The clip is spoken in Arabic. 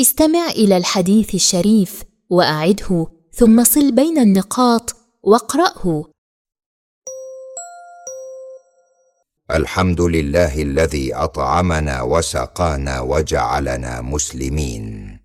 استمع إلى الحديث الشريف وأعده ثم صل بين النقاط واقرأه. الحمد لله الذي أطعمنا وسقانا وجعلنا مسلمين.